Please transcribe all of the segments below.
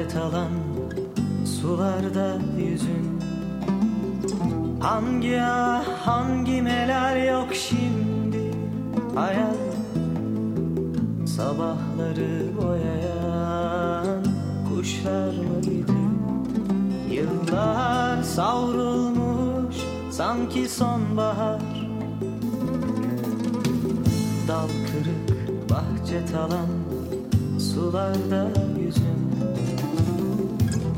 alan sularda yüzün. Hangi ah hangi neler yok şimdi? Hayal Sabahları boyayan kuşlar mıydı Yıllar savrulmuş sanki sonbahar. Dal kırık bahçe talan sularda yüzün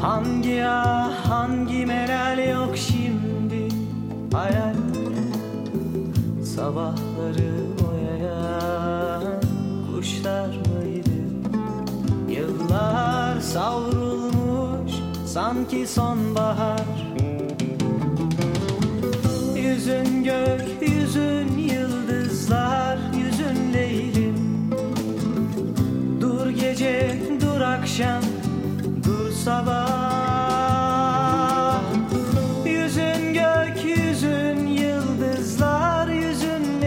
Hangi ah hangi melal yok şimdi? Hayal Sabahları boyayan kuşlar mıydı? Yıllar savrulmuş sanki sonbahar. Yüzün gök yüzün yıldızlar yüzün leylim Dur gece dur akşam dur sabah. Yüzün gök yüzün yıldızlar yüzün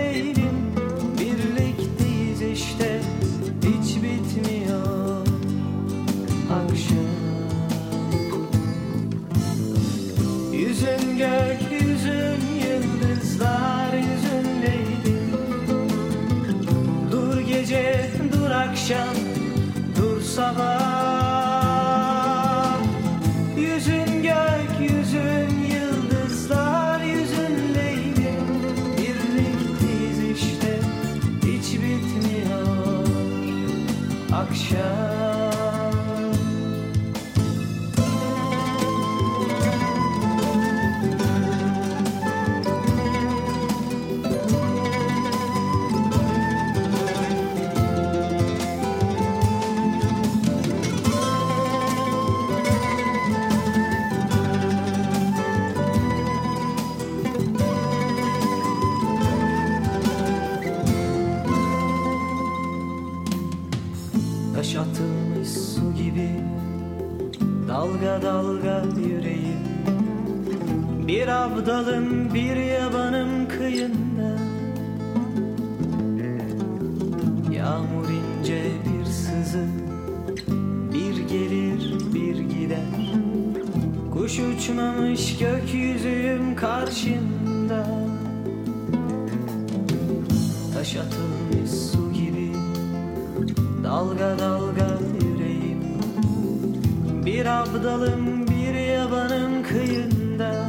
Birlikteyiz işte hiç bitmiyor akşam. Yüzün gök yüzün yıldızlar yüzün Dur gece dur akşam dur sabah akşam atılmış su gibi Dalga dalga yüreğim. Bir abdalım bir yabanım kıyında. Yağmur ince bir sızı Bir gelir bir gider. Kuş uçmamış gökyüzüm karşımda. Taş atılmış abdalım bir yabanım kıyında.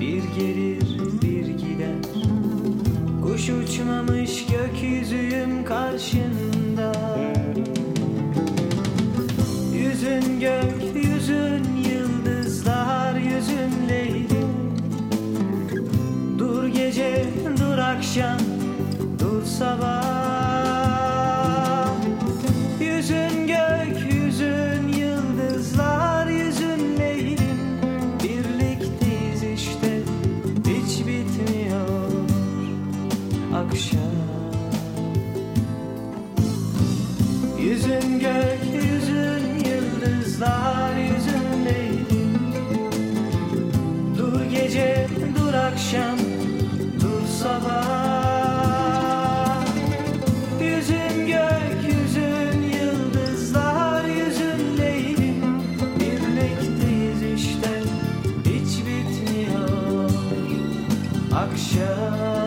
Bir gelir bir gider. Kuş uçmamış gökyüzüm karşında. Yüzün gök yüzün yıldızlar yüzün leylim Dur gece dur akşam dur sabah Yüzün gökyüzün yıldızlar yüzündeydi Dur gece dur akşam dur sabah. Yüzün gökyüzün yıldızlar yüzündeydi Birlikteyiz işte hiç bitmiyor. Akşam.